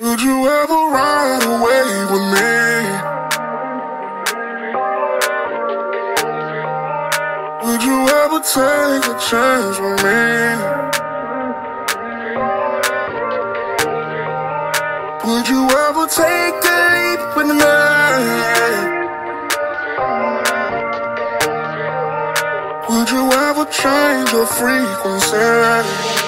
Would you ever ride away with me? Would you ever take a chance with me? Would you ever take a leap with me? Would you ever change your frequency?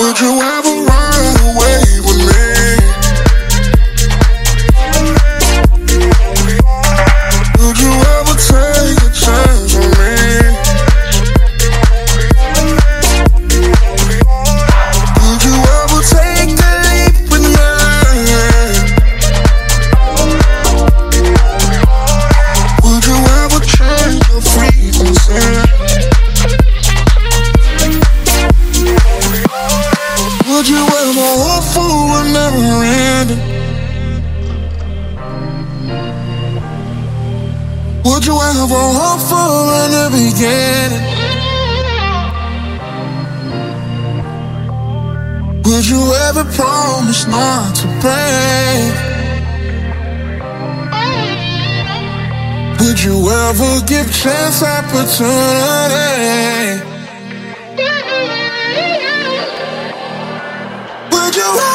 Would you ever Would you ever hope for in the beginning? Would you ever promise not to break? Would you ever give chance opportunity? Would you